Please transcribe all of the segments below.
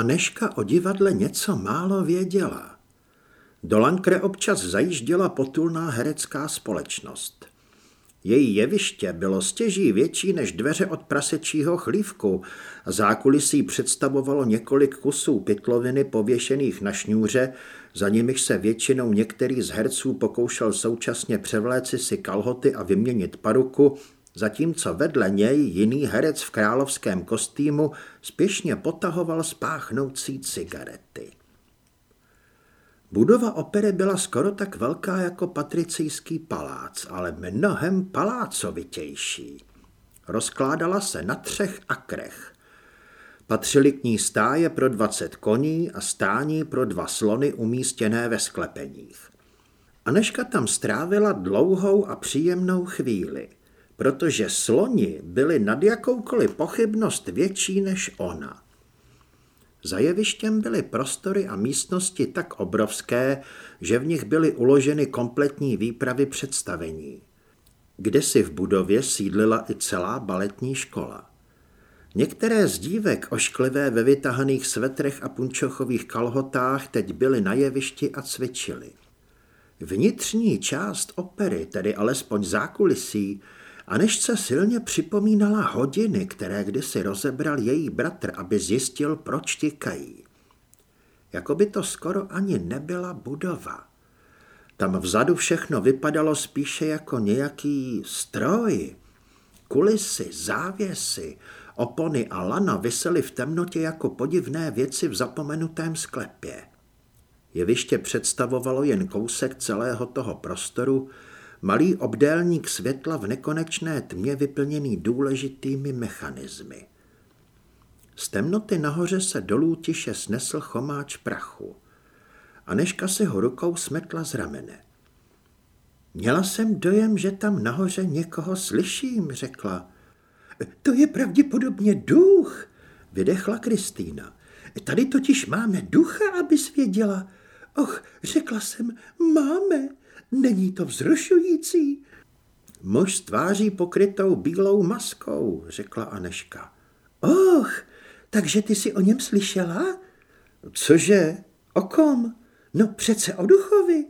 Aneška o divadle něco málo věděla. Do Lankre občas zajížděla potulná herecká společnost. Její jeviště bylo stěží větší než dveře od prasečího chlívku a zákulisí představovalo několik kusů pytloviny pověšených na šňůře, za nimiž se většinou některý z herců pokoušel současně převléci si kalhoty a vyměnit paruku, zatímco vedle něj jiný herec v královském kostýmu spěšně potahoval spáchnoucí cigarety. Budova opery byla skoro tak velká jako patricijský palác, ale mnohem palácovitější. Rozkládala se na třech akrech. Patřily k ní stáje pro dvacet koní a stání pro dva slony umístěné ve sklepeních. Aneška tam strávila dlouhou a příjemnou chvíli, protože sloni byli nad jakoukoliv pochybnost větší než ona. Za jevištěm byly prostory a místnosti tak obrovské, že v nich byly uloženy kompletní výpravy představení. Kde si v budově sídlila i celá baletní škola. Některé z dívek ošklivé ve vytahaných svetrech a punčochových kalhotách teď byly na jevišti a cvičily. Vnitřní část opery, tedy alespoň zákulisí, a než se silně připomínala hodiny, které kdysi rozebral její bratr, aby zjistil, proč tikají. Jako by to skoro ani nebyla budova. Tam vzadu všechno vypadalo spíše jako nějaký stroj. Kulisy, závěsy, opony a lana visely v temnotě jako podivné věci v zapomenutém sklepě. Jeviště představovalo jen kousek celého toho prostoru, malý obdélník světla v nekonečné tmě vyplněný důležitými mechanismy. Z temnoty nahoře se dolů tiše snesl chomáč prachu. Aneška si ho rukou smetla z ramene. Měla jsem dojem, že tam nahoře někoho slyším, řekla. To je pravděpodobně duch, vydechla Kristýna. Tady totiž máme ducha, aby svěděla. Och, řekla jsem, máme. Není to vzrušující? Muž tváří pokrytou bílou maskou, řekla Aneška. Och, takže ty si o něm slyšela? Cože? O kom? No přece o duchovi.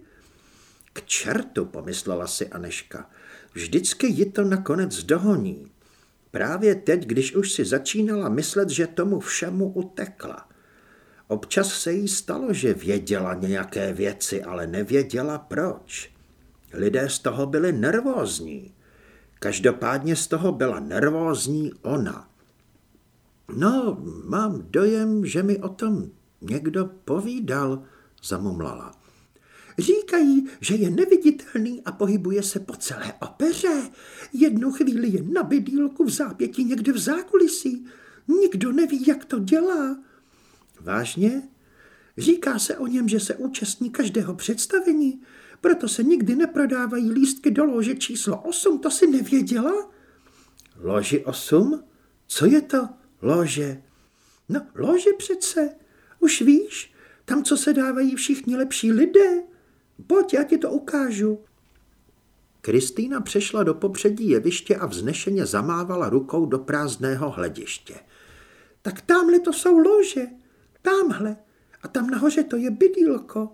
K čertu, pomyslela si Aneška. Vždycky ji to nakonec dohoní. Právě teď, když už si začínala myslet, že tomu všemu utekla. Občas se jí stalo, že věděla nějaké věci, ale nevěděla proč. Lidé z toho byli nervózní. Každopádně z toho byla nervózní ona. No, mám dojem, že mi o tom někdo povídal, zamumlala. Říkají, že je neviditelný a pohybuje se po celé opeře. Jednu chvíli je na bydýlku v zápěti někde v zákulisí. Nikdo neví, jak to dělá. Vážně? Říká se o něm, že se účastní každého představení, proto se nikdy neprodávají lístky do lože číslo 8, to si nevěděla? Loži 8? Co je to lože? No, lože přece. Už víš, tam, co se dávají všichni lepší lidé. Pojď, já ti to ukážu. Kristýna přešla do popředí jeviště a vznešeně zamávala rukou do prázdného hlediště. Tak tamhle to jsou lože. Tamhle. A tam nahoře to je bydýlko.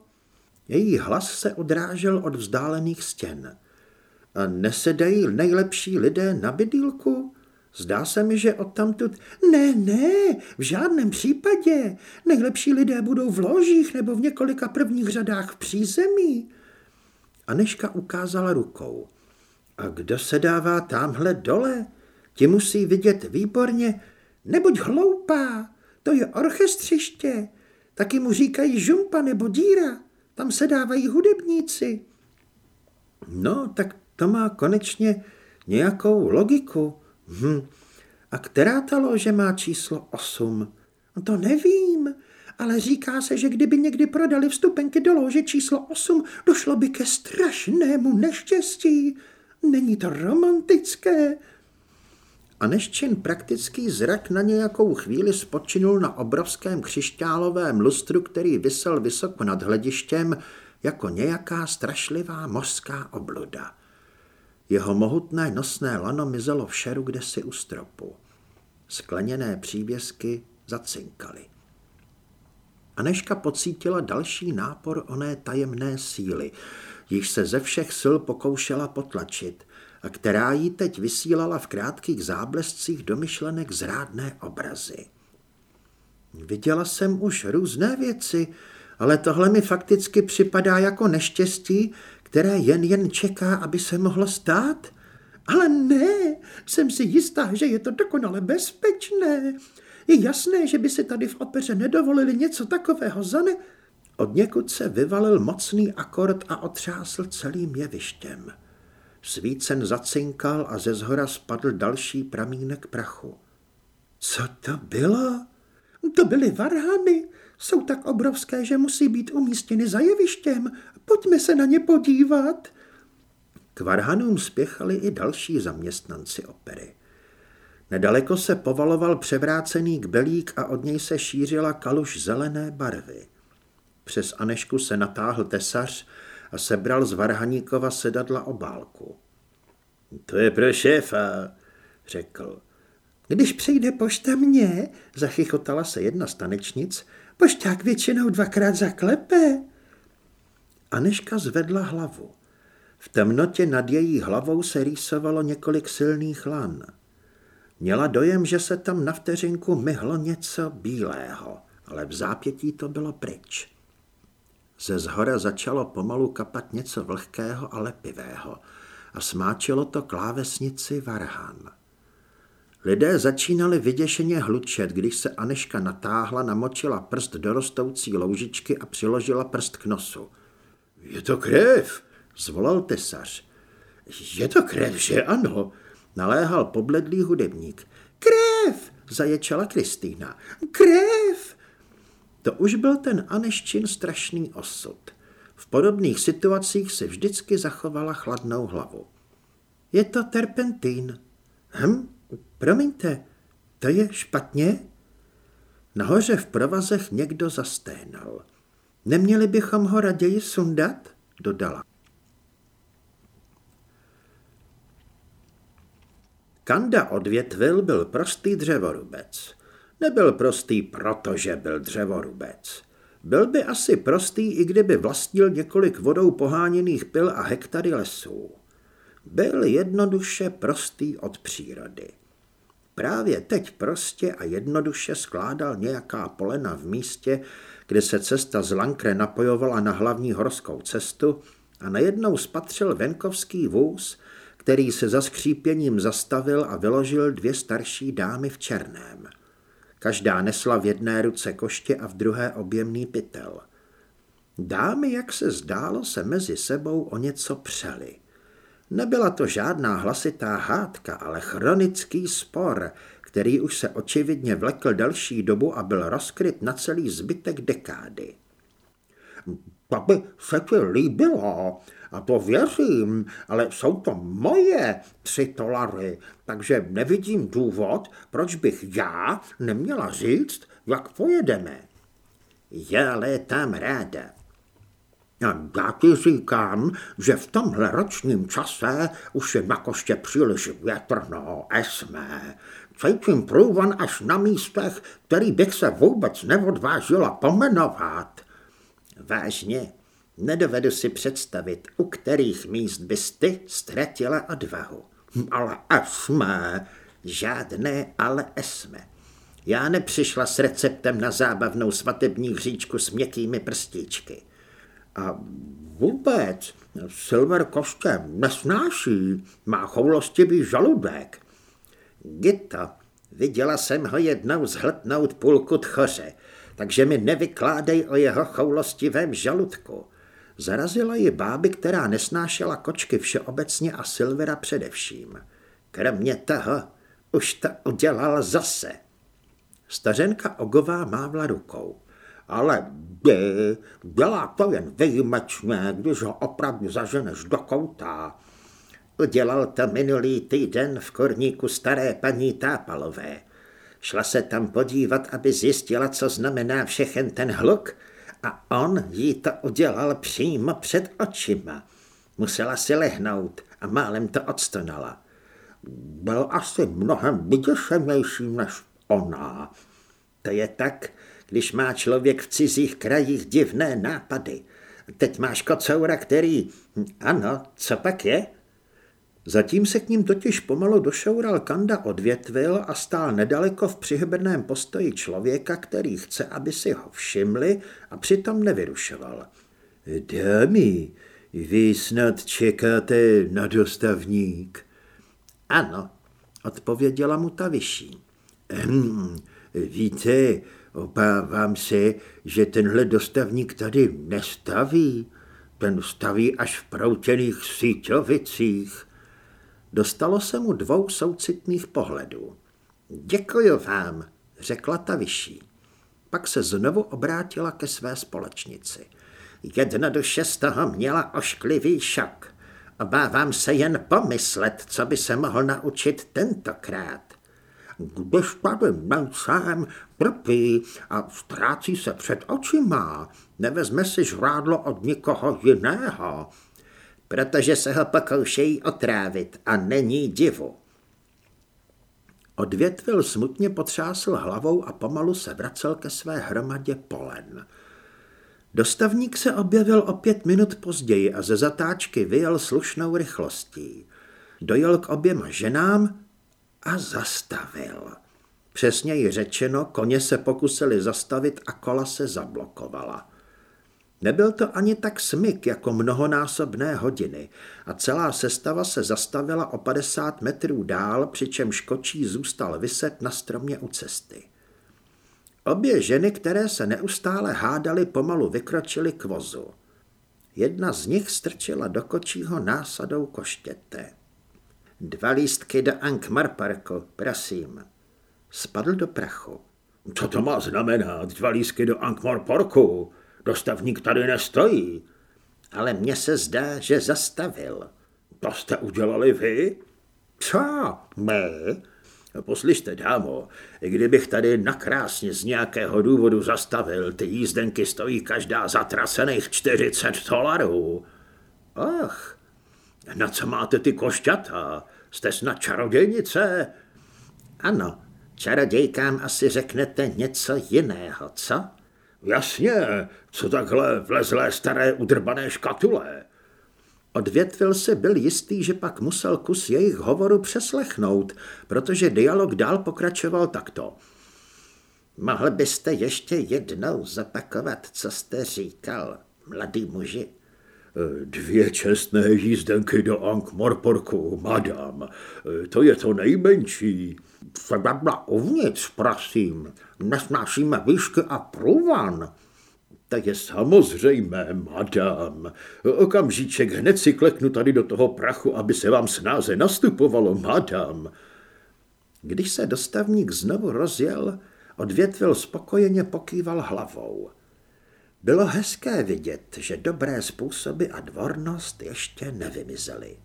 Její hlas se odrážel od vzdálených stěn. A nesedají nejlepší lidé na bydýlku? Zdá se mi, že odtamtud... Ne, ne, v žádném případě. Nejlepší lidé budou v ložích nebo v několika prvních řadách v přízemí. Aneška ukázala rukou. A kdo se dává tamhle dole? Ti musí vidět výborně. Nebuď hloupá, to je orchestřiště. Taky mu říkají žumpa nebo díra. Tam se dávají hudebníci. No, tak to má konečně nějakou logiku. Hm. A která ta lože má číslo 8? No to nevím, ale říká se, že kdyby někdy prodali vstupenky do lože číslo 8, došlo by ke strašnému neštěstí. Není to romantické? A Neščin praktický zrak na nějakou chvíli spočinul na obrovském křišťálovém lustru, který vysel vysoko nad hledištěm jako nějaká strašlivá mořská obluda. Jeho mohutné nosné lano mizelo v šeru kdesi u stropu. Skleněné přívěsky zacinkaly. Aneška pocítila další nápor oné tajemné síly, již se ze všech sil pokoušela potlačit která jí teď vysílala v krátkých záblescích domyšlenek zrádné obrazy. Viděla jsem už různé věci, ale tohle mi fakticky připadá jako neštěstí, které jen jen čeká, aby se mohlo stát. Ale ne, jsem si jistá, že je to dokonale bezpečné. Je jasné, že by si tady v opeře nedovolili něco takového za ne... Od někud se vyvalil mocný akord a otřásl celým jevištěm. Svícen zacinkal a ze zhora spadl další pramínek prachu. Co to bylo? To byly varhany. Jsou tak obrovské, že musí být umístěny za jevištěm. Pojďme se na ně podívat. K varhanům spěchali i další zaměstnanci opery. Nedaleko se povaloval převrácený kbelík a od něj se šířila kaluž zelené barvy. Přes Anešku se natáhl tesař a sebral z Varhaníkova sedadla obálku. To je pro šéfa, řekl. Když přijde pošta mě, zachychotala se jedna z tanečnic, pošťák většinou dvakrát zaklepe. Aneška zvedla hlavu. V temnotě nad její hlavou se rýsovalo několik silných lan. Měla dojem, že se tam na vteřinku myhlo něco bílého, ale v zápětí to bylo pryč. Ze zhora začalo pomalu kapat něco vlhkého a lepivého a smáčelo to klávesnici Varhan. Lidé začínali vyděšeně hlučet, když se Aneška natáhla, namočila prst do rostoucí loužičky a přiložila prst k nosu. Je to krev, zvolal tesař. Je to krev, že ano, naléhal pobledlý hudebník. Krev, zaječala Kristýna. Krev! To už byl ten Aneščin strašný osud. V podobných situacích se vždycky zachovala chladnou hlavu. Je to terpentín. Hm, promiňte, to je špatně? Nahoře v provazech někdo zasténal. Neměli bychom ho raději sundat? Dodala. Kanda odvětvil byl prostý dřevorubec. Nebyl prostý, protože byl dřevorubec. Byl by asi prostý, i kdyby vlastnil několik vodou poháněných pil a hektary lesů. Byl jednoduše prostý od přírody. Právě teď prostě a jednoduše skládal nějaká polena v místě, kde se cesta z Lankre napojovala na hlavní horskou cestu a najednou spatřil venkovský vůz, který se za skřípěním zastavil a vyložil dvě starší dámy v černém. Každá nesla v jedné ruce koště a v druhé objemný pytel. Dámy, jak se zdálo, se mezi sebou o něco přeli. Nebyla to žádná hlasitá hádka, ale chronický spor, který už se očividně vlekl další dobu a byl rozkryt na celý zbytek dekády. To by se ti líbilo, a to věřím, ale jsou to moje tři dolary, takže nevidím důvod, proč bych já neměla říct, jak pojedeme. Já létám ráda. A já ti říkám, že v tomhle ročním čase už je na koště příliš větrno, esmé. Cítím průvan až na místech, který bych se vůbec neodvážila pomenovat. Vážně, Nedovedu si představit, u kterých míst bys ty ztratila odvahu. Ale esme, žádné ale esme. Já nepřišla s receptem na zábavnou svatební hříčku s měkkými prstíčky. A vůbec, Silver koště nesnáší, má choulostivý žaludek. Gito, viděla jsem ho jednou zhltnout půlku tchoře, takže mi nevykládej o jeho choulostivém žaludku. Zarazila ji báby, která nesnášela kočky všeobecně a Silvera především. Kromě toho už to udělal zase. Stařenka Ogová mávla rukou. Ale by, dělá to jen výjimečně, když ho opravdu zaženeš do kouta. Udělal to minulý týden v korníku staré paní Tápalové. Šla se tam podívat, aby zjistila, co znamená všechen ten hluk a on jí to udělal přímo před očima. Musela si lehnout a málem to odstonala. Byl asi mnohem vyděšenější než ona. To je tak, když má člověk v cizích krajích divné nápady. Teď máš kocoura, který... Ano, co pak je? Zatím se k ním totiž pomalu došoural Kanda odvětvil a stál nedaleko v přihrbeném postoji člověka, který chce, aby si ho všimli a přitom nevyrušoval. Dámy, vy snad čekáte na dostavník? Ano, odpověděla mu ta vyšší. Hm, víte, obávám se, že tenhle dostavník tady nestaví. Ten staví až v proutěných síťovicích. Dostalo se mu dvou soucitných pohledů. Děkuji vám, řekla ta vyšší. Pak se znovu obrátila ke své společnici. Jedna duše z toho měla ošklivý šok. Obávám se jen pomyslet, co by se mohl naučit tentokrát. Když tady nejsem, trpí a ztrácí se před očima, nevezme si žrádlo od nikoho jiného, protože se ho pokoušejí otrávit a není divu. Odvětvil smutně potřásl hlavou a pomalu se vracel ke své hromadě polen. Dostavník se objevil o pět minut později a ze zatáčky vyjel slušnou rychlostí. Dojel k oběma ženám a zastavil. Přesněji řečeno, koně se pokusili zastavit a kola se zablokovala. Nebyl to ani tak smyk jako mnohonásobné hodiny a celá sestava se zastavila o 50 metrů dál, přičemž kočí zůstal vyset na stromě u cesty. Obě ženy, které se neustále hádaly, pomalu vykročily k vozu. Jedna z nich strčila do kočího násadou koštěte. Dva lístky do Ankmar Parku, prosím. Spadl do prachu. Co to má znamenat, dva lístky do Ankmar Parku? Dostavník tady nestojí. Ale mně se zdá, že zastavil. To jste udělali vy? Co? My? Poslyšte, dámo, kdybych tady nakrásně z nějakého důvodu zastavil, ty jízdenky stojí každá zatracených 40 dolarů. Ach, na co máte ty košťata? Jste snad čarodějnice? Ano, čarodějkám asi řeknete něco jiného, co? Jasně, co takhle vlezlé staré udrbané škatule? Odvětvil se byl jistý, že pak musel kus jejich hovoru přeslechnout, protože dialog dál pokračoval takto. Mohl byste ještě jednou zapakovat, co jste říkal, mladý muži? Dvě čestné jízdenky do Ankh-Morporku, madam. To je to nejmenší. Sedadla uvnitř, prosím. Nesnášíme výšky a průvan. To je samozřejmé, madam. Okamžíček hned si kleknu tady do toho prachu, aby se vám snáze nastupovalo, madam. Když se dostavník znovu rozjel, odvětvil spokojeně pokýval hlavou. Bylo hezké vidět, že dobré způsoby a dvornost ještě nevymizely.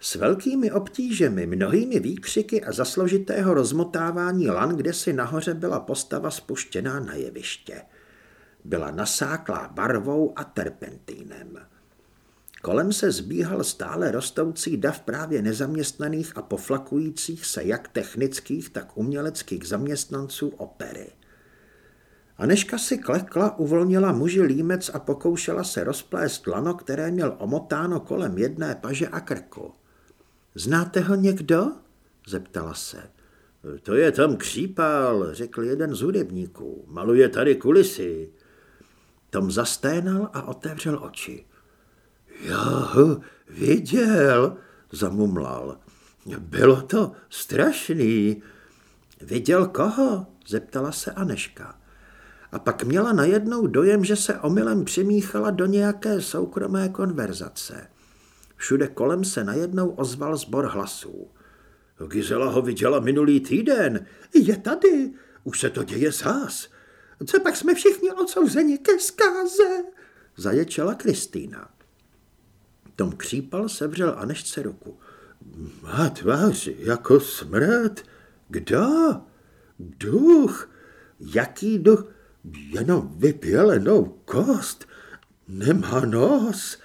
S velkými obtížemi, mnohými výkřiky a zasložitého rozmotávání lan, kde si nahoře byla postava spuštěná na jeviště. Byla nasáklá barvou a terpentínem. Kolem se zbíhal stále rostoucí dav právě nezaměstnaných a poflakujících se jak technických, tak uměleckých zaměstnanců opery. Aneška si klekla, uvolnila muži límec a pokoušela se rozplést lano, které měl omotáno kolem jedné paže a krku. Znáte ho někdo? zeptala se. To je tam křípal, řekl jeden z hudebníků. Maluje tady kulisy. Tom zasténal a otevřel oči. Já ho viděl, zamumlal. Bylo to strašný. Viděl koho? zeptala se Aneška. A pak měla najednou dojem, že se omylem přimíchala do nějaké soukromé konverzace. Všude kolem se najednou ozval zbor hlasů. Gizela ho viděla minulý týden. Je tady. Už se to děje zás. Co pak jsme všichni odsouzeni ke zkáze? Zaječela Kristýna. Tom křípal sevřel Anešce ruku. Má tvář jako smrt. Kdo? Duch. Jaký duch? Jenom vypělenou kost. Nemá nos.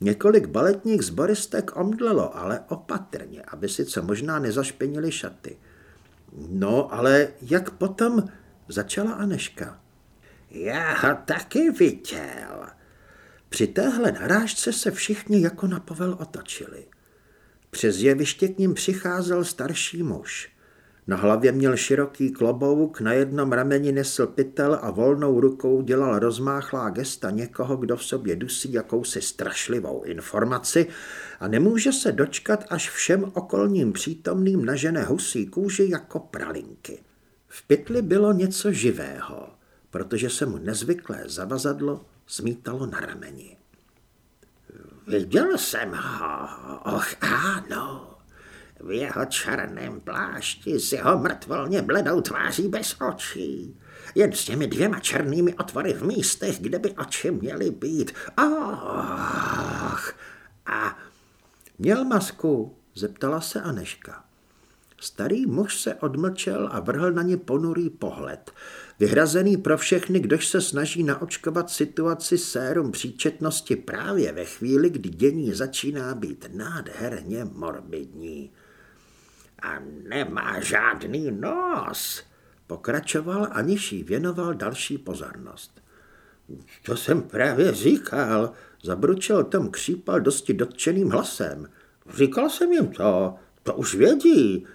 Několik baletních zboristek omdlelo, ale opatrně, aby si co možná nezašpinili šaty. No, ale jak potom začala Aneška? Já ho taky viděl. Při téhle narážce se všichni jako na povel otočili. Přes jeviště k ním přicházel starší muž. Na hlavě měl široký klobouk, na jednom rameni nesl pytel a volnou rukou dělal rozmáchlá gesta někoho, kdo v sobě dusí jakousi strašlivou informaci a nemůže se dočkat, až všem okolním přítomným nažene husí kůži jako pralinky. V pytli bylo něco živého, protože se mu nezvyklé zavazadlo zmítalo na rameni. Viděl jsem ho, och ano, v jeho černém plášti s jeho mrtvolně bledou tváří bez očí. Jen s těmi dvěma černými otvory v místech, kde by oči měly být. Ach, a měl masku, zeptala se Aneška. Starý muž se odmlčel a vrhl na ně ponurý pohled, vyhrazený pro všechny, kdož se snaží naočkovat situaci sérum příčetnosti právě ve chvíli, kdy dění začíná být nádherně morbidní a nemá žádný nos, pokračoval, aniž jí věnoval další pozornost. To jsem právě říkal, zabručel Tom křípal dosti dotčeným hlasem. Říkal jsem jim to, to už vědí.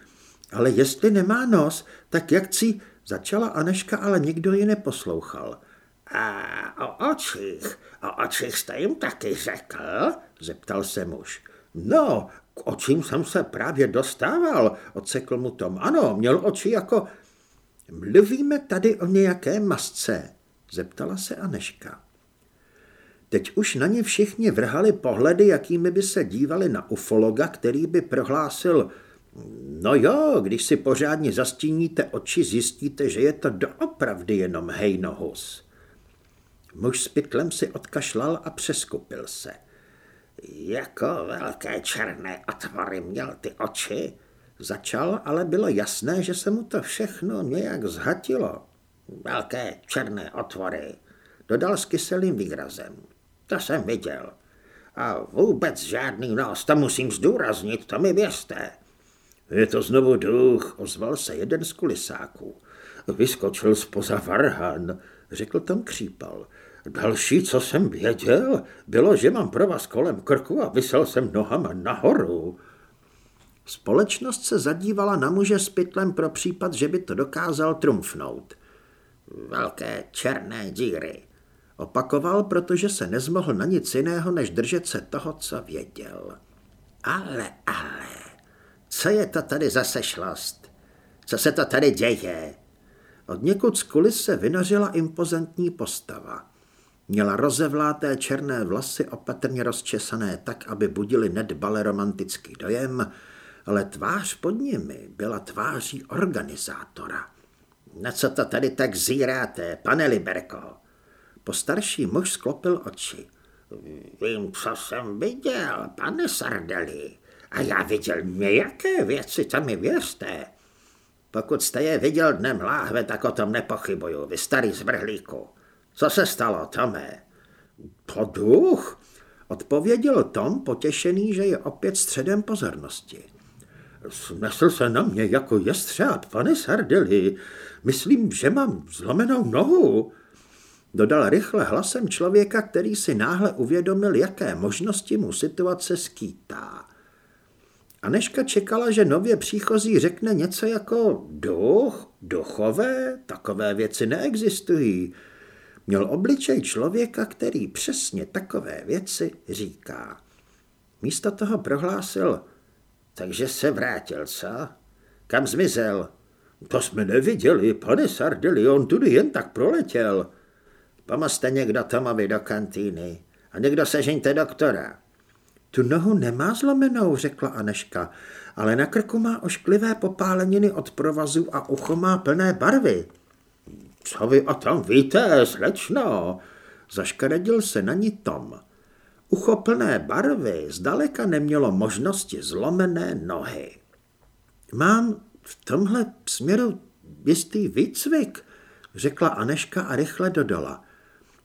Ale jestli nemá nos, tak jak si... Začala Aneška, ale nikdo ji neposlouchal. A o očích, o očích jste jim taky řekl? Zeptal se muž. No, k očím jsem se právě dostával, odsekl mu Tom. Ano, měl oči jako... Mluvíme tady o nějaké masce, zeptala se Aneška. Teď už na ně všichni vrhali pohledy, jakými by se dívali na ufologa, který by prohlásil, no jo, když si pořádně zastíníte oči, zjistíte, že je to doopravdy jenom hejnohus. Muž s pytlem si odkašlal a přeskupil se. Jako velké černé otvory měl ty oči? Začal, ale bylo jasné, že se mu to všechno nějak zhatilo. Velké černé otvory, dodal s kyselým výrazem. To jsem viděl. A vůbec žádný nos, to musím zdůraznit, to mi věřte. Je to znovu duch, ozval se jeden z kulisáků. Vyskočil spoza varhan, řekl tam křípal. Další, co jsem věděl, bylo, že mám provaz kolem krku a vysel jsem nohama nahoru. Společnost se zadívala na muže s pytlem pro případ, že by to dokázal trumfnout. Velké černé díry. Opakoval, protože se nezmohl na nic jiného, než držet se toho, co věděl. Ale, ale, co je to tady za sešlost? Co se to tady děje? Od někud z kulis se vynořila impozantní postava. Měla rozevláté černé vlasy opatrně rozčesané tak, aby budili nedbale romantický dojem, ale tvář pod nimi byla tváří organizátora. Na co to tady tak zíráte, pane Liberko? Postarší muž sklopil oči. Vím, co jsem viděl, pane Sardeli. A já viděl nějaké věci, to mi věřte. Pokud jste je viděl dnem láhve, tak o tom nepochybuju, vy starý zvrhlíku. Co se stalo, Tome? To duch, odpověděl Tom, potěšený, že je opět středem pozornosti. Snesl se na mě jako jestřáb, pane Sardeli. Myslím, že mám zlomenou nohu. Dodal rychle hlasem člověka, který si náhle uvědomil, jaké možnosti mu situace skýtá. Aneška čekala, že nově příchozí řekne něco jako duch, duchové, takové věci neexistují. Měl obličej člověka, který přesně takové věci říká. Místo toho prohlásil, takže se vrátil, co? Kam zmizel? To jsme neviděli, pane Sardeli, on tudy jen tak proletěl. Pomozte někdo Tomovi do kantýny a někdo sežeňte doktora. Tu nohu nemá zlomenou, řekla Aneška, ale na krku má ošklivé popáleniny od provazu a ucho má plné barvy. Co vy o tom víte, slečno? Zaškaredil se na ní Tom. Ucho plné barvy zdaleka nemělo možnosti zlomené nohy. Mám v tomhle směru jistý výcvik, řekla Aneška a rychle dodala.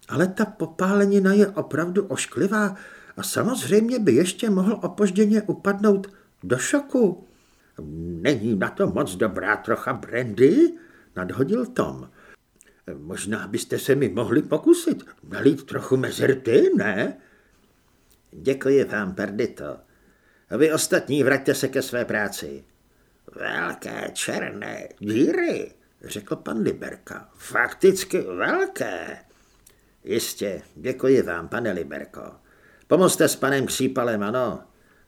Ale ta popálenina je opravdu ošklivá a samozřejmě by ještě mohl opožděně upadnout do šoku. Není na to moc dobrá trocha brandy? Nadhodil Tom. Možná byste se mi mohli pokusit nalít trochu mezi rty, ne? Děkuji vám, Perdito. A vy ostatní vraťte se ke své práci. Velké černé díry, řekl pan Liberka. Fakticky velké. Jistě, děkuji vám, pane Liberko. Pomozte s panem Křípalem, ano.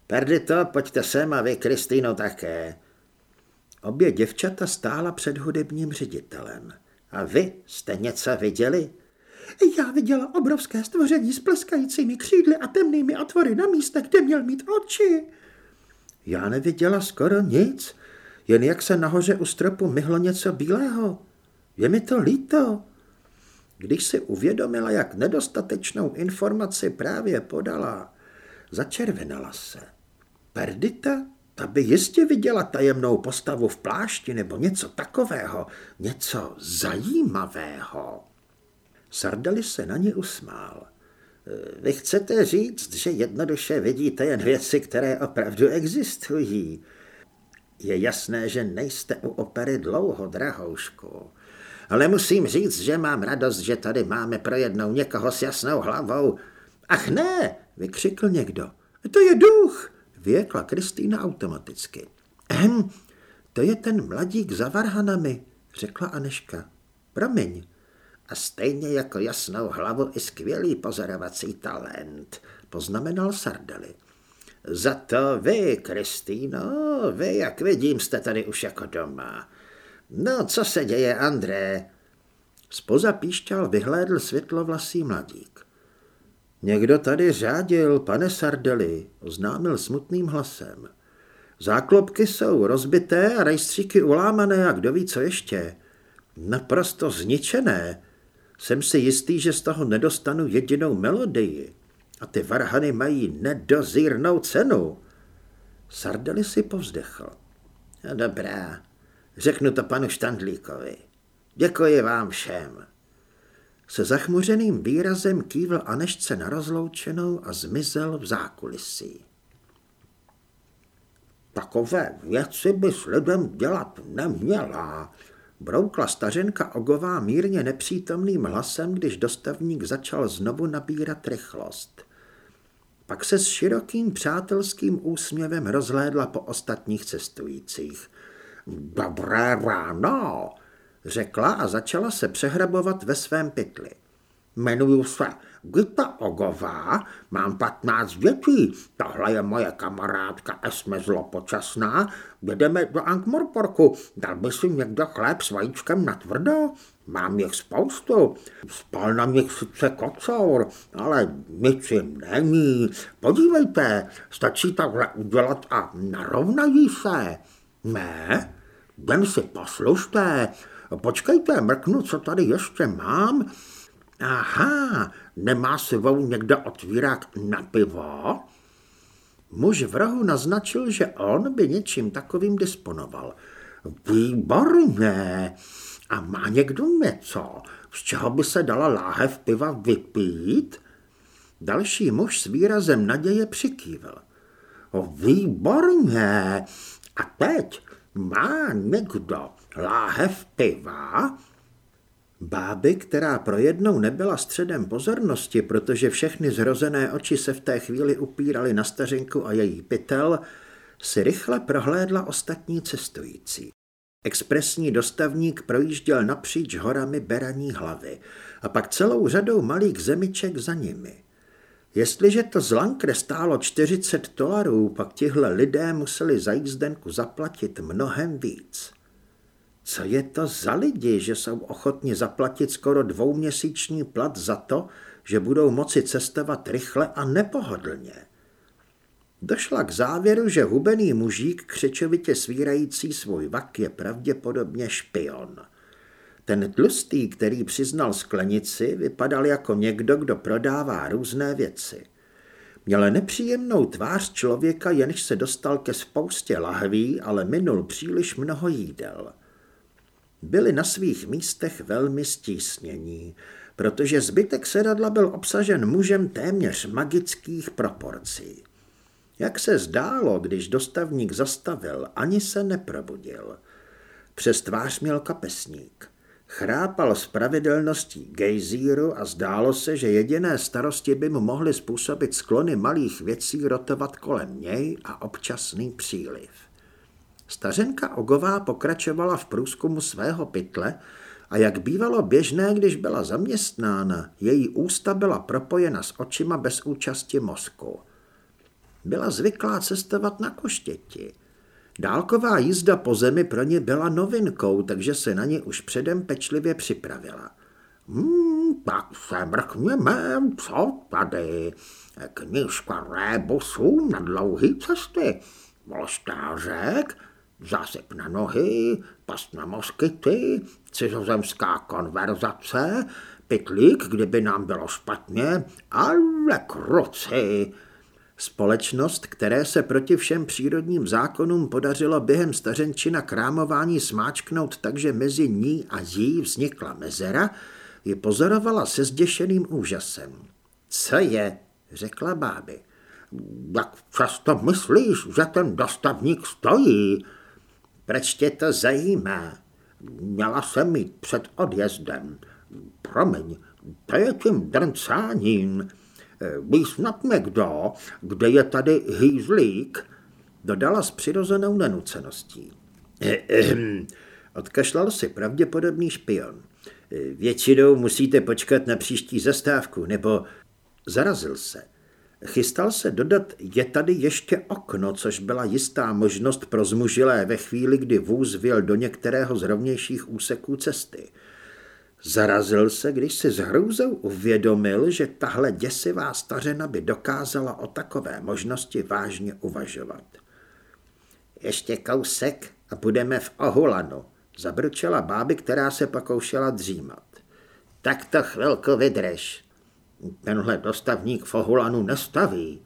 Perdito, pojďte sem a vy, Kristýno, také. Obě děvčata stála před hudebním ředitelem. A vy jste něco viděli? Já viděla obrovské stvoření s pleskajícími křídly a temnými otvory na místech, kde měl mít oči. Já neviděla skoro nic, jen jak se nahoře u stropu myhlo něco bílého. Je mi to líto. Když si uvědomila, jak nedostatečnou informaci právě podala, začervenala se. Perdita? Ta by jistě viděla tajemnou postavu v plášti nebo něco takového, něco zajímavého. Sardali se na ně usmál. Vy chcete říct, že jednoduše vidíte jen věci, které opravdu existují. Je jasné, že nejste u opery dlouho, drahoušku. Ale musím říct, že mám radost, že tady máme pro jednou někoho s jasnou hlavou. Ach ne, vykřikl někdo. To je duch, věkla Kristýna automaticky. Ehm, to je ten mladík za varhanami, řekla Aneška. Promiň. A stejně jako jasnou hlavu i skvělý pozorovací talent, poznamenal Sardeli. Za to vy, Kristýno, vy, jak vidím, jste tady už jako doma. No, co se děje, André? Spoza píšťal vyhlédl světlovlasý mladík. Někdo tady řádil, pane Sardeli, oznámil smutným hlasem. Záklopky jsou rozbité a rejstříky ulámané a kdo ví, co ještě. Naprosto zničené. Jsem si jistý, že z toho nedostanu jedinou melodii. A ty varhany mají nedozírnou cenu. Sardeli si povzdechl. Dobrá, řeknu to panu Štandlíkovi. Děkuji vám všem. Se zachmuřeným výrazem kývl Anešce na rozloučenou a zmizel v zákulisí. Takové věci by s lidem dělat neměla, broukla stařenka Ogová mírně nepřítomným hlasem, když dostavník začal znovu nabírat rychlost. Pak se s širokým přátelským úsměvem rozhlédla po ostatních cestujících. Dobré ráno, řekla a začala se přehrabovat ve svém pytli. Jmenuji se Gita Ogová, mám 15 dětí, tohle je moje kamarádka Esme Zlopočasná, jedeme do Ankmorporku, dal by si někdo chléb s vajíčkem na tvrdo? Mám jich spoustu, spal na nich sice kocour, ale nic jim není. Podívejte, stačí takhle udělat a narovnají se. Ne, jen si poslušte, Počkejte, mrknu, co tady ještě mám. Aha, nemá sebou někdo otvírák na pivo? Muž v rohu naznačil, že on by něčím takovým disponoval. Výborně. A má někdo něco, z čeho by se dala láhev piva vypít? Další muž s výrazem naděje přikývil. Výborně. A teď má někdo Láhev piva? Báby, která pro jednou nebyla středem pozornosti, protože všechny zrozené oči se v té chvíli upíraly na stařinku a její pytel, si rychle prohlédla ostatní cestující. Expresní dostavník projížděl napříč horami beraní hlavy a pak celou řadou malých zemiček za nimi. Jestliže to z Lankre stálo 40 dolarů, pak tihle lidé museli za jízdenku zaplatit mnohem víc. Co je to za lidi, že jsou ochotni zaplatit skoro dvouměsíční plat za to, že budou moci cestovat rychle a nepohodlně? Došla k závěru, že hubený mužík křečovitě svírající svůj vak je pravděpodobně špion. Ten tlustý, který přiznal sklenici, vypadal jako někdo, kdo prodává různé věci. Měl nepříjemnou tvář člověka, jenž se dostal ke spoustě lahví, ale minul příliš mnoho jídel byli na svých místech velmi stísnění, protože zbytek sedadla byl obsažen mužem téměř magických proporcí. Jak se zdálo, když dostavník zastavil, ani se neprobudil. Přes tvář měl kapesník. Chrápal s pravidelností gejzíru a zdálo se, že jediné starosti by mu mohly způsobit sklony malých věcí rotovat kolem něj a občasný příliv. Stařenka Ogová pokračovala v průzkumu svého pytle a jak bývalo běžné, když byla zaměstnána, její ústa byla propojena s očima bez účasti mozku. Byla zvyklá cestovat na koštěti. Dálková jízda po zemi pro ně byla novinkou, takže se na ně už předem pečlivě připravila. Hmm, tak se mrkněme, co tady? Knižka rébusů na dlouhý cesty, polštářek, zásyp na nohy, pas na moskyty, cizozemská konverzace, pytlík, kdyby nám bylo špatně, ale kruci. Společnost, které se proti všem přírodním zákonům podařilo během stařenčina krámování smáčknout takže mezi ní a jí vznikla mezera, ji pozorovala se zděšeným úžasem. Co je? řekla báby. Jak často myslíš, že ten dostavník stojí? Proč tě to zajímá? Měla jsem mít před odjezdem. Promiň, to je tím drncáním. Víš snad kdo, kde je tady hýzlík? Dodala s přirozenou nenuceností. Ehem, odkašlal si pravděpodobný špion. Většinou musíte počkat na příští zastávku, nebo zarazil se. Chystal se dodat, je tady ještě okno, což byla jistá možnost pro zmužilé ve chvíli, kdy vůz vyjel do některého z rovnějších úseků cesty. Zarazil se, když si s hrůzou uvědomil, že tahle děsivá stařena by dokázala o takové možnosti vážně uvažovat. Ještě kousek a budeme v Ohulanu, zabručela báby, která se pokoušela dřímat. Tak to chvilku vydrž. Tenhle dostavník v Ohulanu nestaví,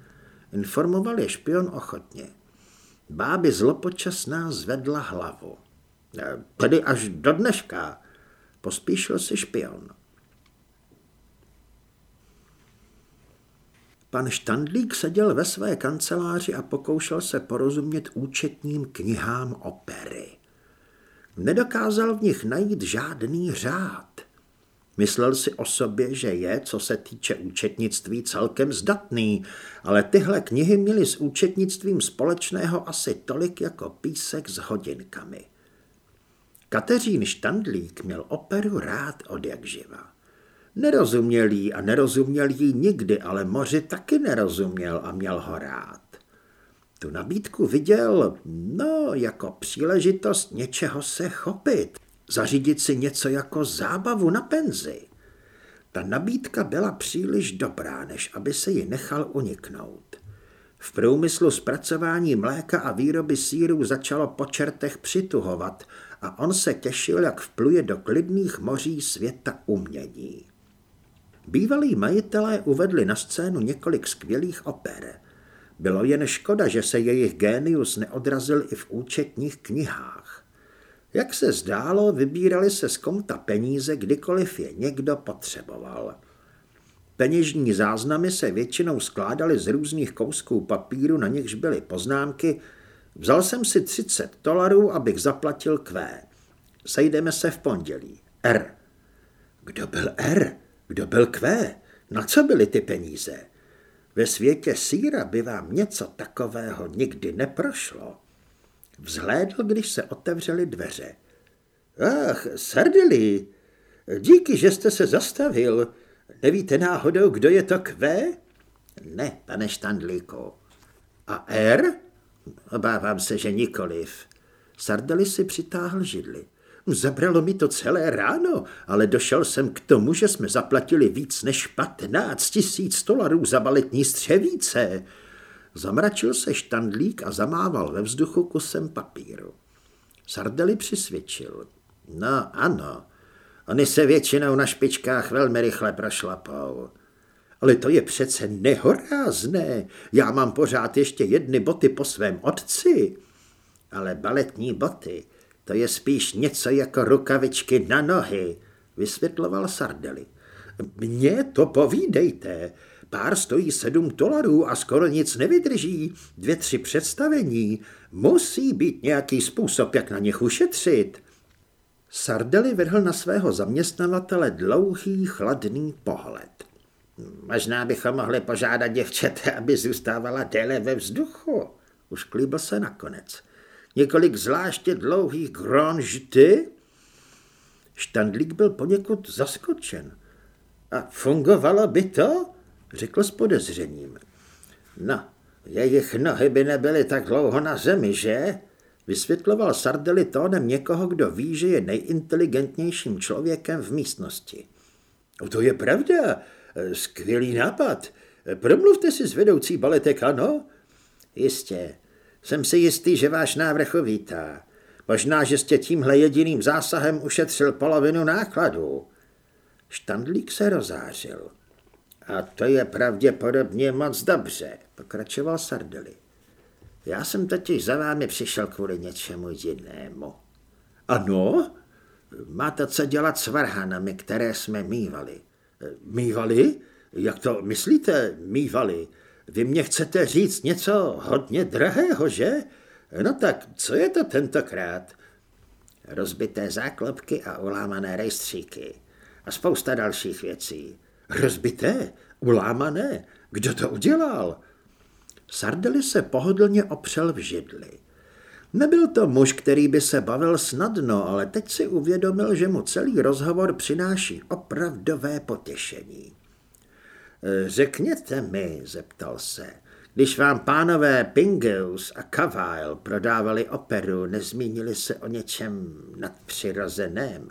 informoval je špion ochotně. Báby zlopočasná zvedla hlavu. Tedy až do dneška, Pospíšil si špion. Pan Štandlík seděl ve své kanceláři a pokoušel se porozumět účetním knihám opery. Nedokázal v nich najít žádný řád. Myslel si o sobě, že je, co se týče účetnictví, celkem zdatný, ale tyhle knihy měly s účetnictvím společného asi tolik jako písek s hodinkami. Kateřín Štandlík měl operu rád od jak živa. Nerozuměl jí a nerozuměl jí nikdy, ale moři taky nerozuměl a měl ho rád. Tu nabídku viděl, no, jako příležitost něčeho se chopit, zařídit si něco jako zábavu na penzi. Ta nabídka byla příliš dobrá, než aby se ji nechal uniknout. V průmyslu zpracování mléka a výroby sírů začalo po čertech přituhovat a on se těšil, jak vpluje do klidných moří světa umění. Bývalí majitelé uvedli na scénu několik skvělých oper. Bylo jen škoda, že se jejich génius neodrazil i v účetních knihách. Jak se zdálo, vybírali se z konta peníze, kdykoliv je někdo potřeboval. Peněžní záznamy se většinou skládaly z různých kousků papíru, na nichž byly poznámky, Vzal jsem si 30 dolarů, abych zaplatil Q. Sejdeme se v pondělí. R. Kdo byl R? Kdo byl Q? Na co byly ty peníze? Ve světě síra by vám něco takového nikdy neprošlo. Vzhlédl, když se otevřely dveře. Ach, Sardeli, díky, že jste se zastavil. Nevíte náhodou, kdo je to Q? Ne, pane Štandlíku. A R? Obávám se, že nikoliv. Sardeli si přitáhl židli. Zabralo mi to celé ráno, ale došel jsem k tomu, že jsme zaplatili víc než 15 tisíc dolarů za baletní střevíce. Zamračil se štandlík a zamával ve vzduchu kusem papíru. Sardeli přisvědčil. No ano, oni se většinou na špičkách velmi rychle prošlapou. Ale to je přece nehorázné. Já mám pořád ještě jedny boty po svém otci. Ale baletní boty, to je spíš něco jako rukavičky na nohy, vysvětloval Sardeli. Mně to povídejte. Pár stojí sedm dolarů a skoro nic nevydrží. Dvě, tři představení. Musí být nějaký způsob, jak na nich ušetřit. Sardeli vrhl na svého zaměstnavatele dlouhý, chladný pohled. Možná bychom mohli požádat děvčete, aby zůstávala déle ve vzduchu. Už klíbil se nakonec. Několik zvláště dlouhých granžty? Štandlík byl poněkud zaskočen. A fungovalo by to? Řekl s podezřením. No, jejich nohy by nebyly tak dlouho na zemi, že? Vysvětloval Sardeli tónem někoho, kdo ví, že je nejinteligentnějším člověkem v místnosti. O to je pravda. Skvělý nápad. Promluvte si s vedoucí baletek, ano? Jistě. Jsem si jistý, že váš návrh uvítá. Možná, že jste tímhle jediným zásahem ušetřil polovinu nákladů. Štandlík se rozářil. A to je pravděpodobně moc dobře, pokračoval Sardeli. Já jsem totiž za vámi přišel kvůli něčemu jinému. Ano? Má to co dělat s varhanami, které jsme mývali. Mývali? Jak to myslíte, mývali? Vy mě chcete říct něco hodně drahého, že? No tak, co je to tentokrát? Rozbité záklopky a ulámané rejstříky. A spousta dalších věcí. Rozbité? Ulámané? Kdo to udělal? Sardeli se pohodlně opřel v židli. Nebyl to muž, který by se bavil snadno, ale teď si uvědomil, že mu celý rozhovor přináší opravdové potěšení. E, řekněte mi, zeptal se, když vám pánové Pingus a Cavile prodávali operu, nezmínili se o něčem nadpřirozeném?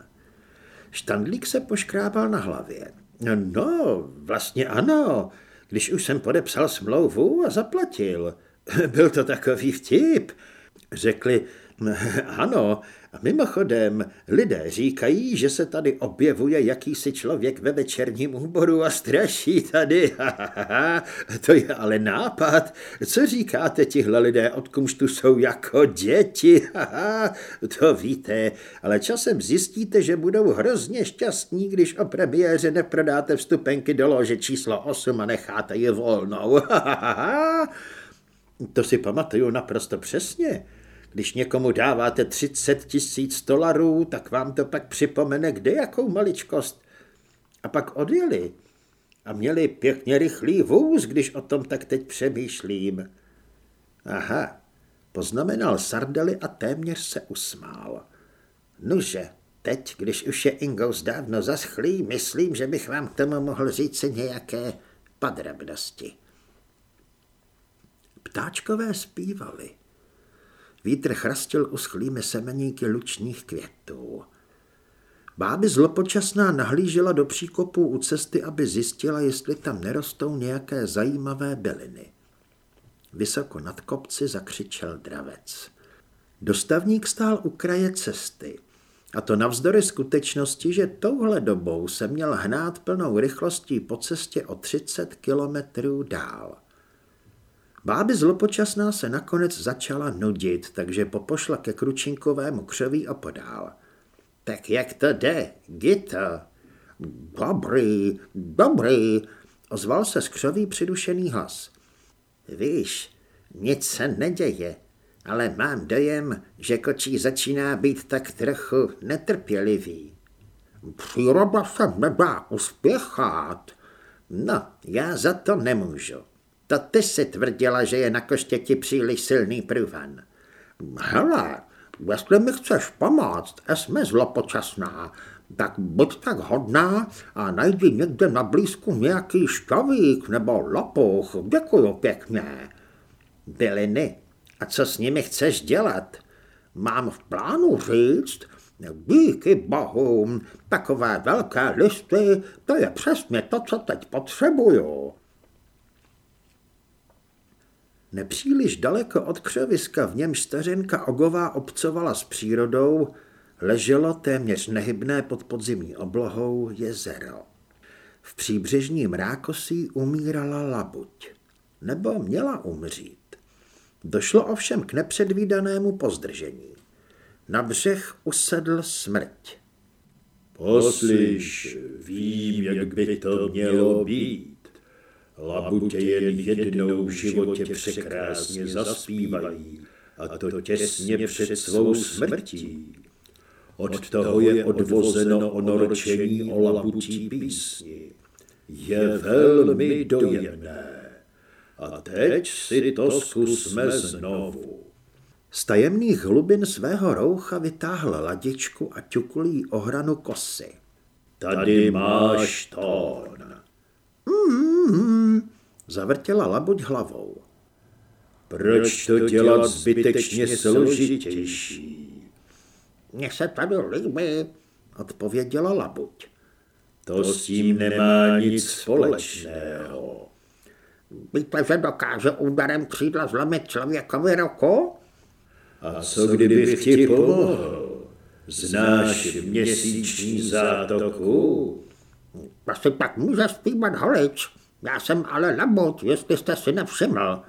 Štandlík se poškrábal na hlavě. No, vlastně ano, když už jsem podepsal smlouvu a zaplatil. Byl to takový vtip. Řekli, ano, a mimochodem, lidé říkají, že se tady objevuje jakýsi člověk ve večerním úboru a straší tady. to je ale nápad. Co říkáte tihle lidé od kumštu jsou jako děti? to víte, ale časem zjistíte, že budou hrozně šťastní, když o premiéře neprodáte vstupenky do lože číslo 8 a necháte je volnou. to si pamatuju naprosto přesně. Když někomu dáváte 30 tisíc dolarů, tak vám to pak připomene kde jakou maličkost. A pak odjeli. A měli pěkně rychlý vůz, když o tom tak teď přemýšlím. Aha, poznamenal Sardeli a téměř se usmál. Nuže, teď, když už je Ingous dávno zaschlý, myslím, že bych vám k tomu mohl říct nějaké podrobnosti. Ptáčkové zpívali. Vítr chrastil uschlými semeníky lučních květů. Báby zlopočasná nahlížela do příkopů u cesty, aby zjistila, jestli tam nerostou nějaké zajímavé byliny. Vysoko nad kopci zakřičel dravec. Dostavník stál u kraje cesty. A to navzdory skutečnosti, že touhle dobou se měl hnát plnou rychlostí po cestě o 30 kilometrů dál. Báby zlopočasná se nakonec začala nudit, takže popošla ke kručinkovému křoví a podál. Tak jak to jde, Gito? Dobrý, dobrý, ozval se z křoví přidušený hlas. Víš, nic se neděje, ale mám dojem, že kočí začíná být tak trochu netrpělivý. Příroda se nedá uspěchat. No, já za to nemůžu. To ty si tvrdila, že je na koštěti příliš silný průvan. Hele, jestli mi chceš pomoct, jsme zlopočasná, tak buď tak hodná a najdi někde na blízku nějaký šťavík nebo lopuch. Děkuju pěkně. Byliny. A co s nimi chceš dělat? Mám v plánu říct, díky bohům, takové velké listy, to je přesně to, co teď potřebuju. Nepříliš daleko od křoviska, v němž stařenka Ogová obcovala s přírodou, leželo téměř nehybné pod podzimní oblohou jezero. V příbřežním rákosí umírala labuť. Nebo měla umřít. Došlo ovšem k nepředvídanému pozdržení. Na břeh usedl smrť. Poslyš, vím, jak by to mělo být. Labutě jen jednou v životě překrásně zaspívají, a to těsně před svou smrtí. Od toho je odvozeno onoročení o labutí písni. Je velmi dojemné. A teď si to zkusme znovu. Z tajemných hlubin svého roucha vytáhl ladičku a ťukulí ohranu kosy. Tady máš tón. Mm, zavrtěla labuť hlavou. Proč to dělat zbytečně složitější? Mně se tady líbí, odpověděla labuť. To s tím nemá nic společného. Víte, že dokáže úderem křídla zlomit člověkovi roku? A co kdybych ti pomohl? Znáš měsíční zátoku? To si pak může zpívat holič. Já jsem ale labut, jestli jste si nevšiml.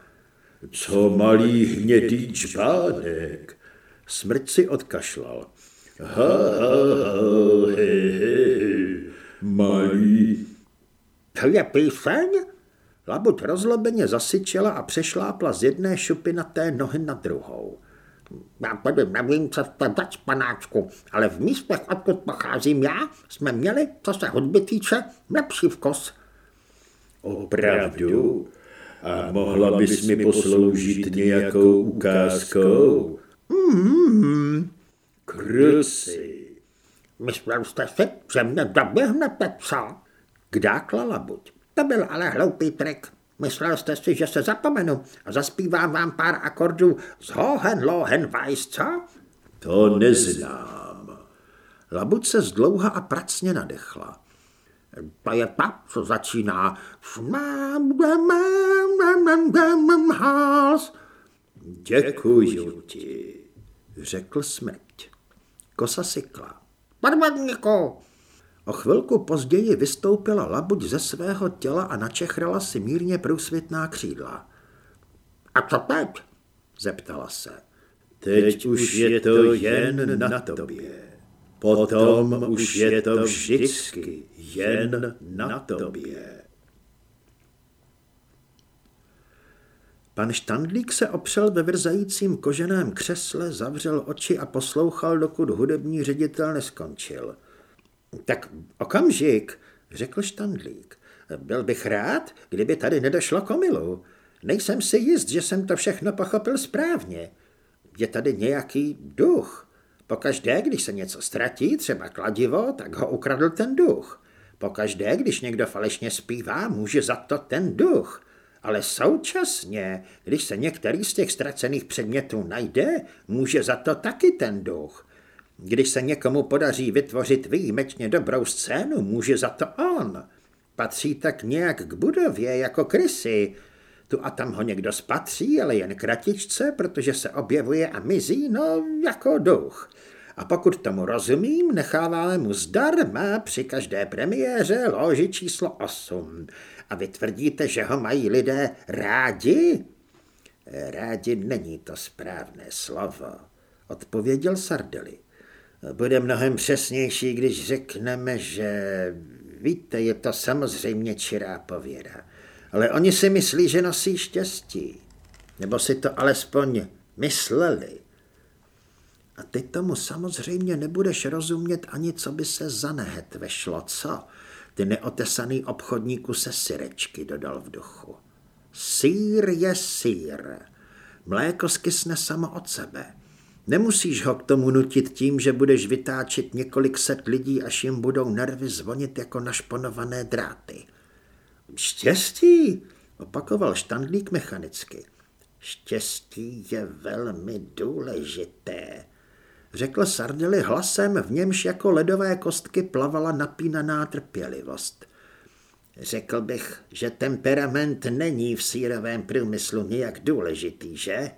Co malý hnědý čbánek? Smrť si odkašlal. Ha, ha, ha, he, he, malý. To je píseň? Labuť rozlobeně zasyčela a přešlápla z jedné šupy na té nohy na druhou. Já tady nevím, co jste dať, panáčku, ale v místech, odkud pocházím já, jsme měli, co se hudby týče, lepší vkus. Opravdu? A mohla bys mi posloužit nějakou ukázkou? Mm, Krusy. Myslel jste si, že mě doběhnete, co? Kdákla labuť. To byl ale hloupý trik. Myslel jste si, že se zapomenu a zaspívám vám pár akordů z Hohen Lohen Weiss, co? To neznám. Labuť se zdlouha a pracně nadechla. To je ta, co začíná Děkuji ti, řekl smrť. Kosa sykla. Podvodníku! O chvilku později vystoupila labuť ze svého těla a načechrala si mírně průsvitná křídla. A co teď? Zeptala se. Teď už je to jen na tobě. Potom už je to vždycky jen na tobě. Pan Štandlík se opřel ve vrzajícím koženém křesle, zavřel oči a poslouchal, dokud hudební ředitel neskončil. Tak okamžik, řekl Štandlík. Byl bych rád, kdyby tady nedošlo k omilu. Nejsem si jist, že jsem to všechno pochopil správně. Je tady nějaký duch. Pokaždé, když se něco ztratí, třeba kladivo, tak ho ukradl ten duch. Pokaždé, když někdo falešně zpívá, může za to ten duch. Ale současně, když se některý z těch ztracených předmětů najde, může za to taky ten duch. Když se někomu podaří vytvořit výjimečně dobrou scénu, může za to on. Patří tak nějak k budově jako krysy. Tu a tam ho někdo spatří, ale jen kratičce, protože se objevuje a mizí, no jako duch. A pokud tomu rozumím, necháváme mu zdarma při každé premiéře loži číslo 8. A vy tvrdíte, že ho mají lidé rádi? Rádi není to správné slovo, odpověděl Sardeli. Bude mnohem přesnější, když řekneme, že víte, je to samozřejmě čirá pověra. Ale oni si myslí, že nosí štěstí. Nebo si to alespoň mysleli. A ty tomu samozřejmě nebudeš rozumět ani, co by se za nehet vešlo, co? Ty neotesaný obchodníku se syrečky, dodal v duchu. Sýr je sýr. Mléko skysne samo od sebe. Nemusíš ho k tomu nutit tím, že budeš vytáčet několik set lidí, až jim budou nervy zvonit jako našponované dráty. Štěstí, opakoval štandlík mechanicky. Štěstí je velmi důležité, řekl Sardeli hlasem, v němž jako ledové kostky plavala napínaná trpělivost. Řekl bych, že temperament není v sírovém průmyslu nějak důležitý, že?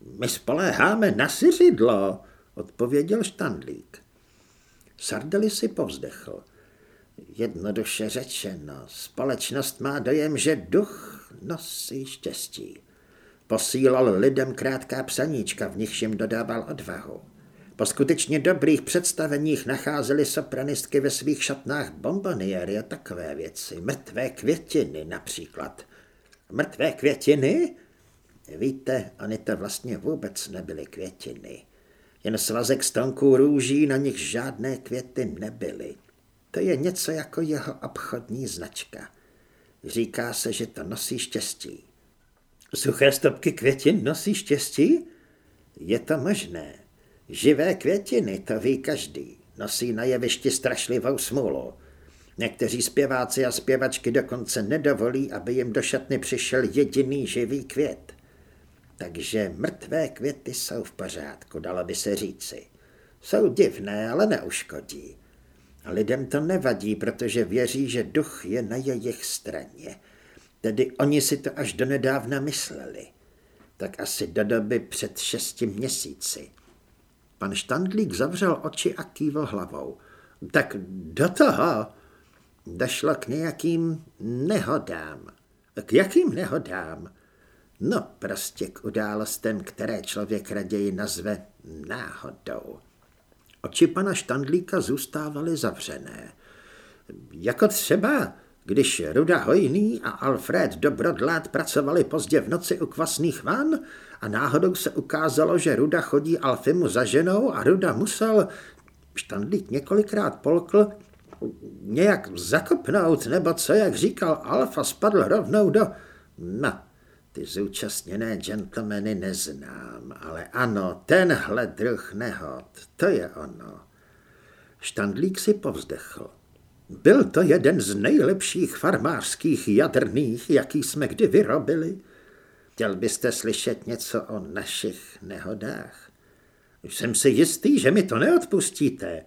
My spoléháme na syřidlo, odpověděl Štandlík. Sardeli si povzdechl. Jednoduše řečeno, společnost má dojem, že duch nosí štěstí. Posílal lidem krátká psaníčka, v nichž jim dodával odvahu. Po skutečně dobrých představeních nacházely sopranistky ve svých šatnách bomboniery a takové věci. Mrtvé květiny například. Mrtvé květiny? Víte, oni to vlastně vůbec nebyly květiny. Jen svazek stonků růží, na nich žádné květy nebyly. To je něco jako jeho obchodní značka. Říká se, že to nosí štěstí. Suché stopky květin nosí štěstí? Je to možné. Živé květiny, to ví každý. Nosí na jevišti strašlivou smůlu. Někteří zpěváci a zpěvačky dokonce nedovolí, aby jim do šatny přišel jediný živý květ. Takže mrtvé květy jsou v pořádku, dalo by se říci. Jsou divné, ale neuškodí. A lidem to nevadí, protože věří, že duch je na jejich straně. Tedy oni si to až donedávna mysleli. Tak asi do doby před šesti měsíci. Pan Štandlík zavřel oči a kývl hlavou. Tak do toho došlo k nějakým nehodám. K jakým nehodám? No, prostě k událostem, které člověk raději nazve náhodou. Oči pana Štandlíka zůstávaly zavřené. Jako třeba, když Ruda Hojný a Alfred Dobrodlát pracovali pozdě v noci u kvasných van a náhodou se ukázalo, že Ruda chodí Alfimu za ženou a Ruda musel, Štandlík několikrát polkl, nějak zakopnout, nebo co, jak říkal Alfa, spadl rovnou do... No, ty zúčastněné gentlemany neznám, ale ano, tenhle druh nehod, to je ono. Štandlík si povzdechl. Byl to jeden z nejlepších farmářských jadrných, jaký jsme kdy vyrobili. Chtěl byste slyšet něco o našich nehodách? Jsem si jistý, že mi to neodpustíte.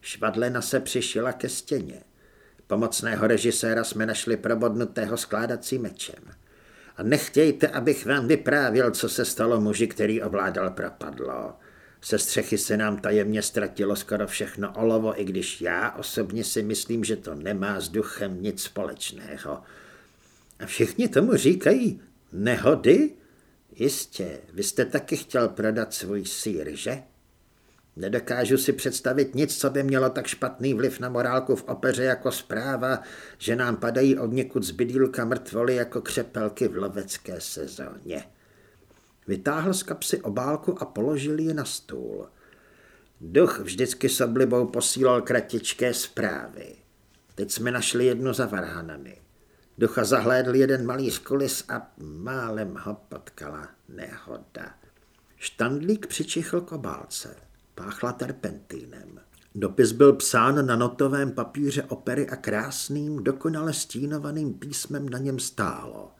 Švadlena se přišila ke stěně. Pomocného režiséra jsme našli probodnutého skládacím mečem. Nechtějte, abych vám vyprávěl, co se stalo muži, který ovládal propadlo. Se střechy se nám tajemně ztratilo skoro všechno olovo, i když já osobně si myslím, že to nemá s duchem nic společného. A všichni tomu říkají nehody? Jistě, vy jste taky chtěl prodat svůj sír, že? Nedokážu si představit nic, co by mělo tak špatný vliv na morálku v opeře jako zpráva, že nám padají od někud zbydílka mrtvoly jako křepelky v lovecké sezóně. Vytáhl z kapsy obálku a položil ji na stůl. Duch vždycky s oblibou posílal kratičké zprávy. Teď jsme našli jednu za varhanami. Ducha zahlédl jeden malý skulis a málem ho potkala nehoda. Štandlík přičichl k obálce. Páchla terpentínem. Dopis byl psán na notovém papíře opery a krásným, dokonale stínovaným písmem na něm stálo.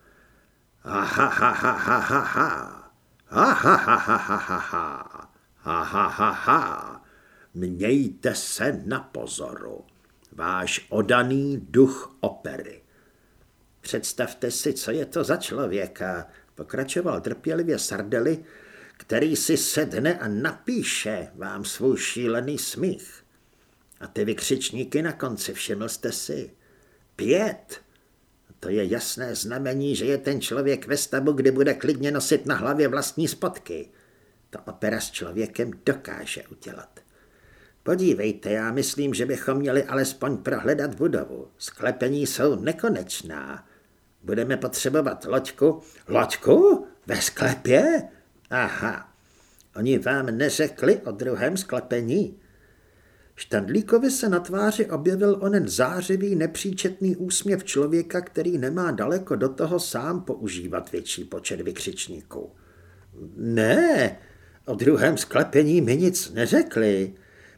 Ha, ha, ha, ha, ha. Ha, ha, ha, ha, ha. Aha, ha, ha. Mějte se na pozoru. Váš odaný duch opery. Představte si, co je to za člověka, pokračoval trpělivě Sardely, který si sedne a napíše vám svůj šílený smích. A ty vykřičníky na konci, všiml jste si? Pět. To je jasné znamení, že je ten člověk ve stavu, kdy bude klidně nosit na hlavě vlastní spotky. To opera s člověkem dokáže udělat. Podívejte, já myslím, že bychom měli alespoň prohledat budovu. Sklepení jsou nekonečná. Budeme potřebovat loďku. Loďku? Ve sklepě? Aha, oni vám neřekli o druhém sklepení? Štandlíkovi se na tváři objevil onen zářivý, nepříčetný úsměv člověka, který nemá daleko do toho sám používat větší počet vykřičníků. Ne, o druhém sklepení mi nic neřekli.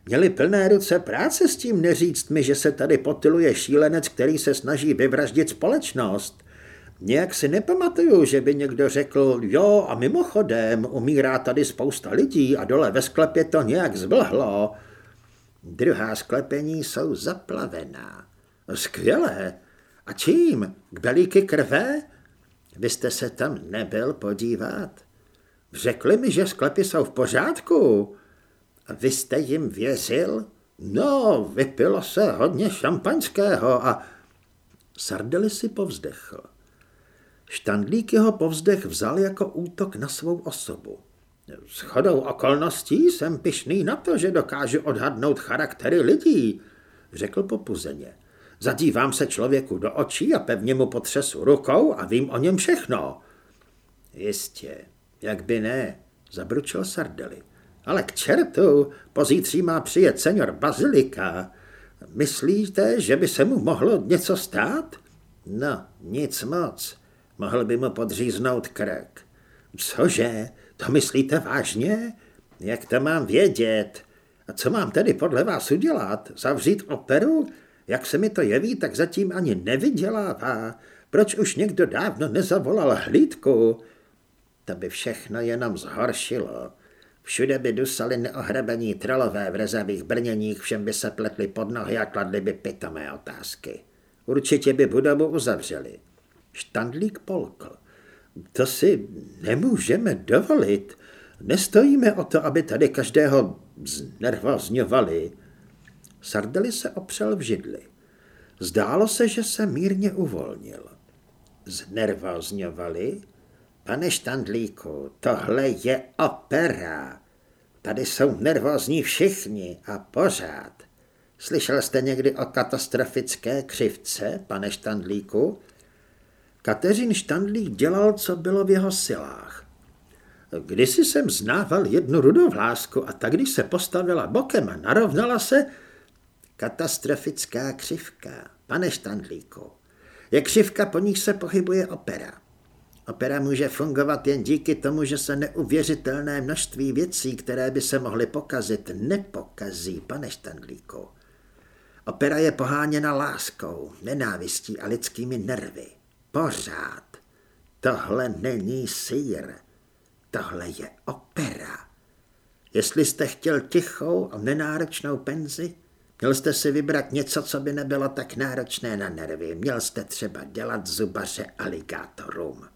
Měli plné ruce práce s tím neříct mi, že se tady potiluje šílenec, který se snaží vyvraždit společnost. Nějak si nepamatuju, že by někdo řekl, jo a mimochodem, umírá tady spousta lidí a dole ve sklepě to nějak zvlhlo. Druhá sklepení jsou zaplavená. Skvělé. A čím? K belíky krve? Vy jste se tam nebyl podívat? Řekli mi, že sklepy jsou v pořádku. A vy jste jim věřil? No, vypilo se hodně šampaňského a... Sardeli si povzdechl. Štandlík jeho povzdech vzal jako útok na svou osobu. S chodou okolností jsem pišný na to, že dokážu odhadnout charaktery lidí, řekl popuzeně. Zadívám se člověku do očí a pevně mu potřesu rukou a vím o něm všechno. Jistě, jak by ne, zabručil Sardeli. Ale k čertu, pozítří má přijet senior Bazilika. Myslíte, že by se mu mohlo něco stát? No, nic moc. Mohl by mu podříznout krk. Cože? To myslíte vážně? Jak to mám vědět? A co mám tedy podle vás udělat? Zavřít operu? Jak se mi to jeví, tak zatím ani nevydělává. Proč už někdo dávno nezavolal hlídku? To by všechno jenom zhoršilo. Všude by dusali neohrebení trolové v rezavých brněních, všem by se pletli pod nohy a kladli by pitomé otázky. Určitě by budovu uzavřeli. Štandlík polkl. To si nemůžeme dovolit. Nestojíme o to, aby tady každého znervozňovali. Sardeli se opřel v židli. Zdálo se, že se mírně uvolnil. Znervozňovali? Pane Štandlíku, tohle je opera. Tady jsou nervózní všichni a pořád. Slyšel jste někdy o katastrofické křivce, pane Štandlíku? Kateřin Štandlík dělal, co bylo v jeho silách. Kdysi jsem znával jednu rudovlásku a tak, když se postavila bokem a narovnala se, katastrofická křivka, pane Štandlíku. Je křivka, po nich se pohybuje opera. Opera může fungovat jen díky tomu, že se neuvěřitelné množství věcí, které by se mohly pokazit, nepokazí, pane Štandlíku. Opera je poháněna láskou, nenávistí a lidskými nervy. Pořád. Tohle není sír. Tohle je opera. Jestli jste chtěl tichou a nenáročnou penzi, měl jste si vybrat něco, co by nebylo tak náročné na nervy. Měl jste třeba dělat zubaře aligátorům.